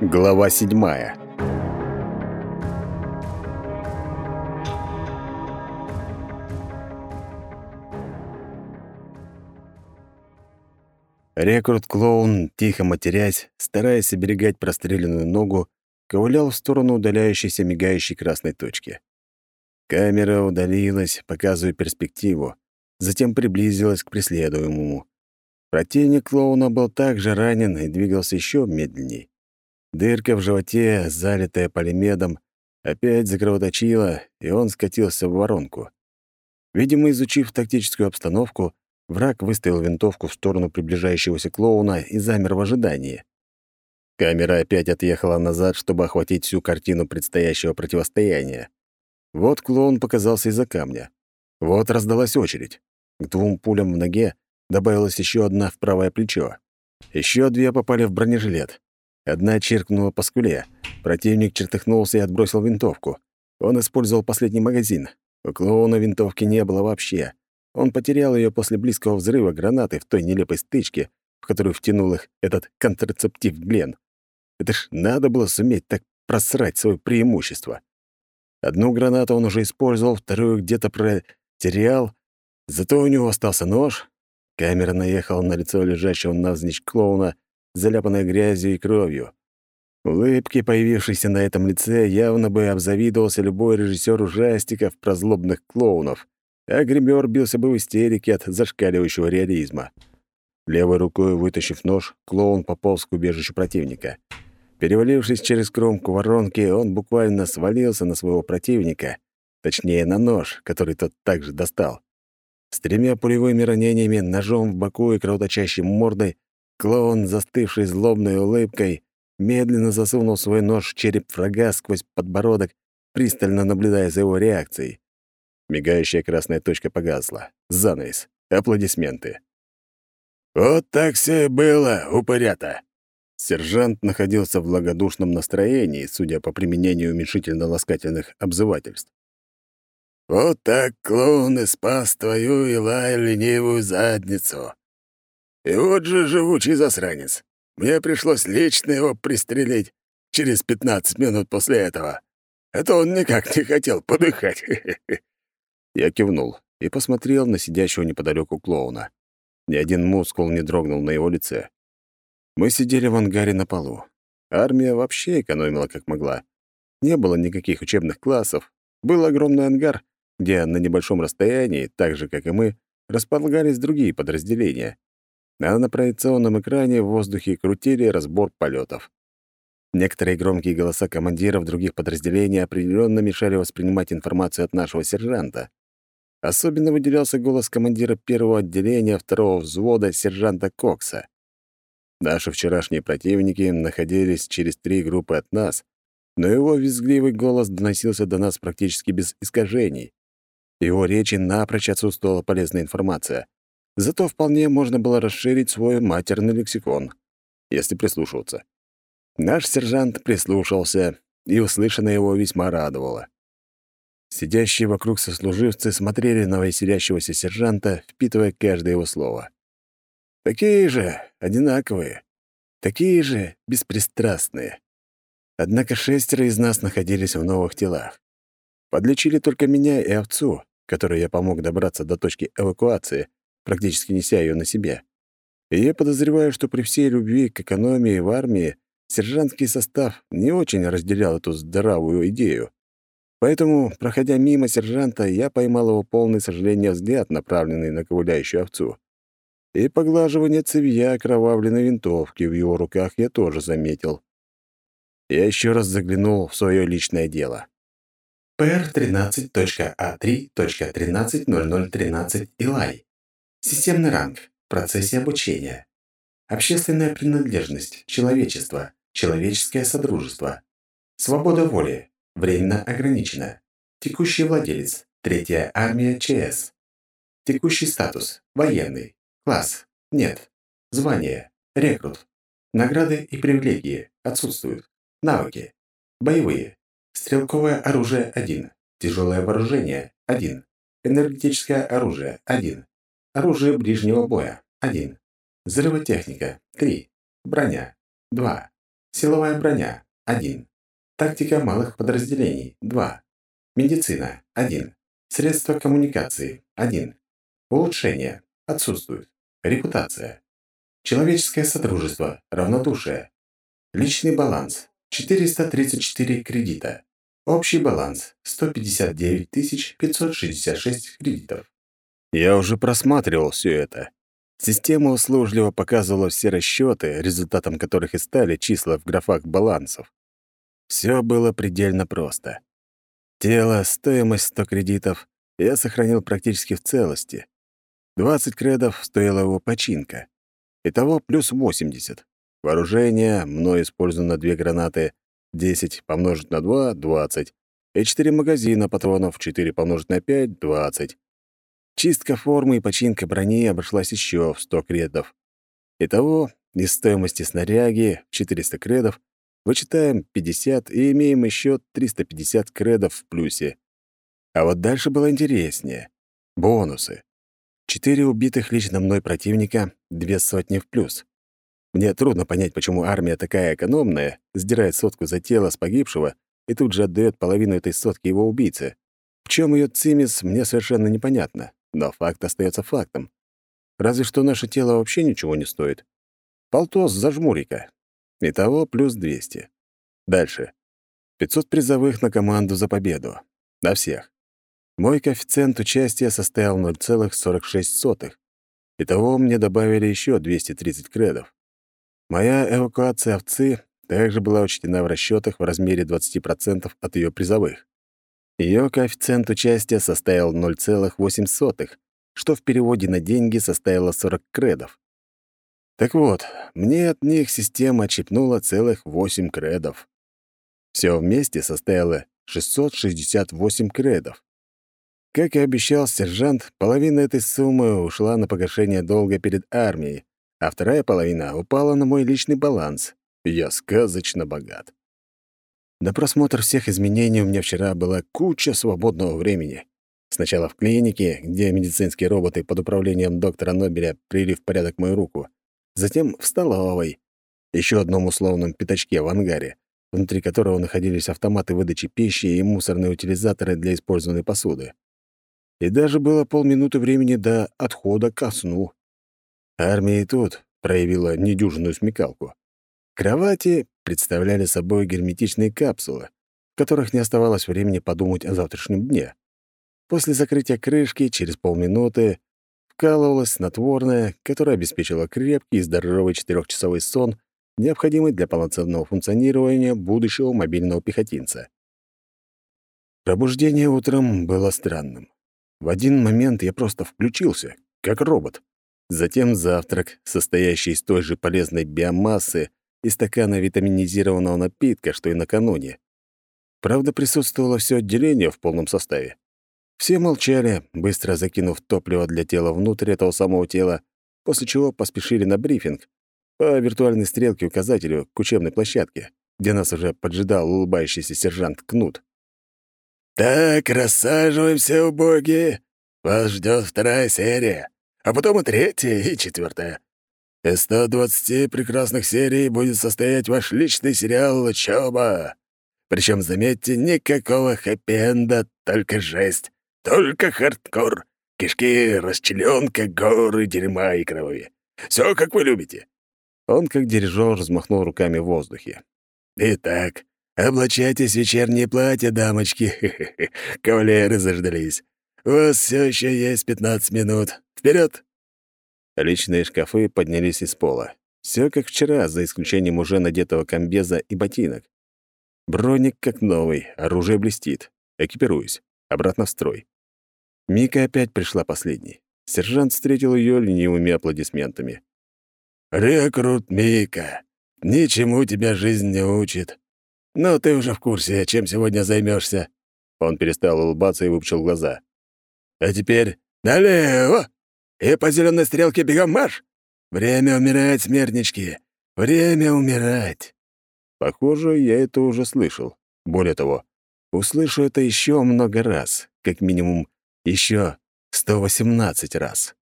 Глава седьмая. Рекрут-клоун, тихо матерясь, стараясь оберегать простреленную ногу, ковылял в сторону удаляющейся мигающей красной точки. Камера удалилась, показывая перспективу, затем приблизилась к преследуемому. Противник клоуна был также ранен и двигался еще медленней. Дырка в животе, залитая полимедом, опять закровоточила, и он скатился в воронку. Видимо, изучив тактическую обстановку, враг выставил винтовку в сторону приближающегося клоуна и замер в ожидании. Камера опять отъехала назад, чтобы охватить всю картину предстоящего противостояния. Вот клоун показался из-за камня. Вот раздалась очередь. К двум пулям в ноге добавилась еще одна в правое плечо. Еще две попали в бронежилет. Одна чиркнула по скуле. Противник чертыхнулся и отбросил винтовку. Он использовал последний магазин. У клоуна винтовки не было вообще. Он потерял ее после близкого взрыва гранаты в той нелепой стычке, в которую втянул их этот контрацептив Глен. Это ж надо было суметь так просрать свое преимущество. Одну гранату он уже использовал, вторую где-то протерял. Зато у него остался нож. Камера наехала на лицо лежащего навзничь клоуна, заляпанная грязью и кровью. Улыбки, появившиеся на этом лице, явно бы обзавидовался любой режиссер ужастиков про злобных клоунов, а гример бился бы в истерике от зашкаливающего реализма. Левой рукой вытащив нож, клоун пополз к убежищу противника. Перевалившись через кромку воронки, он буквально свалился на своего противника, точнее, на нож, который тот также достал. С тремя пулевыми ранениями, ножом в боку и кровоточащей мордой, Клоун, застывший злобной улыбкой, медленно засунул свой нож в череп врага сквозь подбородок, пристально наблюдая за его реакцией. Мигающая красная точка погасла. Занавес. Аплодисменты. «Вот так все и было, упырята!» Сержант находился в благодушном настроении, судя по применению уменьшительно-ласкательных обзывательств. «Вот так клоун и спас твою Илай ленивую задницу. И вот же живучий засранец. Мне пришлось лично его пристрелить через 15 минут после этого. Это он никак не хотел подыхать. Я кивнул и посмотрел на сидящего неподалеку клоуна. Ни один мускул не дрогнул на его лице. Мы сидели в ангаре на полу. Армия вообще экономила как могла. Не было никаких учебных классов. Был огромный ангар, где на небольшом расстоянии, так же, как и мы, располагались другие подразделения а на проекционном экране в воздухе крутили разбор полетов. Некоторые громкие голоса командиров других подразделений определенно мешали воспринимать информацию от нашего сержанта. Особенно выделялся голос командира первого отделения второго взвода сержанта Кокса. Наши вчерашние противники находились через три группы от нас, но его визгливый голос доносился до нас практически без искажений. Его речи напрочь отсутствовала полезная информация. Зато вполне можно было расширить свой матерный лексикон, если прислушиваться. Наш сержант прислушался, и услышанное его весьма радовало. Сидящие вокруг сослуживцы смотрели на веселящегося сержанта, впитывая каждое его слово. Такие же, одинаковые, такие же беспристрастные. Однако шестеро из нас находились в новых телах. Подлечили только меня и овцу, которой я помог добраться до точки эвакуации, практически неся ее на себе. И я подозреваю, что при всей любви к экономии в армии сержантский состав не очень разделял эту здоровую идею. Поэтому, проходя мимо сержанта, я поймал его полный сожаления взгляд, направленный на ковыляющую овцу. И поглаживание цевья окровавленной винтовки в его руках я тоже заметил. Я еще раз заглянул в свое личное дело. PR13.A3.130013 Илай. Системный ранг. В процессе обучения. Общественная принадлежность. Человечество. Человеческое содружество. Свобода воли. Временно ограничена. Текущий владелец. Третья армия ЧС. Текущий статус. Военный. Класс. Нет. Звание. Рекрут. Награды и привилегии. Отсутствуют. Навыки. Боевые. Стрелковое оружие 1. Тяжелое вооружение 1. Энергетическое оружие 1. Оружие ближнего боя – 1. Взрывотехника – 3. Броня – 2. Силовая броня – 1. Тактика малых подразделений – 2. Медицина – 1. Средства коммуникации – 1. Улучшение – отсутствует. Репутация. Человеческое содружество – равнодушие. Личный баланс – 434 кредита. Общий баланс – 159 566 кредитов. Я уже просматривал все это. Система услужливо показывала все расчеты, результатом которых и стали числа в графах балансов. Все было предельно просто. Тело, стоимость 100 кредитов я сохранил практически в целости. 20 кредов стоила его починка. Итого плюс 80. Вооружение, мной использовано две гранаты, 10 помножить на 2 — 20. И 4 магазина патронов, 4 помножить на 5 — 20. Чистка формы и починка брони обошлась еще в 100 кредов. Итого, из стоимости снаряги 400 кредов вычитаем 50 и имеем еще 350 кредов в плюсе. А вот дальше было интереснее. Бонусы. Четыре убитых лично мной противника, две сотни в плюс. Мне трудно понять, почему армия такая экономная, сдирает сотку за тело с погибшего и тут же отдает половину этой сотки его убийце. В чем ее цимис, мне совершенно непонятно. Но факт остается фактом. Разве что наше тело вообще ничего не стоит. Полтос за жмурика. Итого плюс 200. Дальше. 500 призовых на команду за победу. На всех. Мой коэффициент участия составил 0,46. Итого мне добавили еще 230 кредов. Моя эвакуация овцы также была учтена в расчетах в размере 20% от ее призовых. Ее коэффициент участия составил 0,08, что в переводе на деньги составило 40 кредов. Так вот, мне от них система отщипнула целых 8 кредов. Все вместе составило 668 кредов. Как и обещал сержант, половина этой суммы ушла на погашение долга перед армией, а вторая половина упала на мой личный баланс. Я сказочно богат. До просмотра всех изменений у меня вчера была куча свободного времени. Сначала в клинике, где медицинские роботы под управлением доктора Нобеля привели в порядок мою руку. Затем в столовой. Еще одном условном пятачке в ангаре, внутри которого находились автоматы выдачи пищи и мусорные утилизаторы для использованной посуды. И даже было полминуты времени до отхода ко сну. Армия и тут проявила недюжинную смекалку. Кровати представляли собой герметичные капсулы, в которых не оставалось времени подумать о завтрашнем дне. После закрытия крышки через полминуты вкалывалось снотворное, которое обеспечило крепкий и здоровый четырехчасовой сон, необходимый для полноценного функционирования будущего мобильного пехотинца. Пробуждение утром было странным. В один момент я просто включился, как робот. Затем завтрак, состоящий из той же полезной биомассы, и стакана витаминизированного напитка, что и накануне. Правда, присутствовало все отделение в полном составе. Все молчали, быстро закинув топливо для тела внутрь этого самого тела, после чего поспешили на брифинг по виртуальной стрелке указателю к учебной площадке, где нас уже поджидал улыбающийся сержант Кнут. «Так, рассаживаемся, убогие. Вас ждет вторая серия, а потом и третья, и четвертая. Из 120 прекрасных серий будет состоять ваш личный сериал «Учёба». Причем, заметьте, никакого хэппи-энда, только жесть, только хардкор, кишки, расчленка, горы, дерьма и крови. Все, как вы любите». Он, как дирижер, размахнул руками в воздухе. «Итак, облачайтесь в вечернее платье, дамочки. Кавалеры заждались. У вас все еще есть 15 минут. Вперед! Личные шкафы поднялись из пола. Все как вчера, за исключением уже надетого комбеза и ботинок. Броник как новый, оружие блестит. Экипируюсь. Обратно в строй. Мика опять пришла последней. Сержант встретил ее ленивыми аплодисментами. «Рекрут Мика, ничему тебя жизнь не учит. Но ты уже в курсе, чем сегодня займешься. Он перестал улыбаться и выпучил глаза. «А теперь налево!» И по зеленой стрелке бегом марш! Время умирать, смертнички! Время умирать!» Похоже, я это уже слышал. Более того, услышу это еще много раз, как минимум еще 118 раз.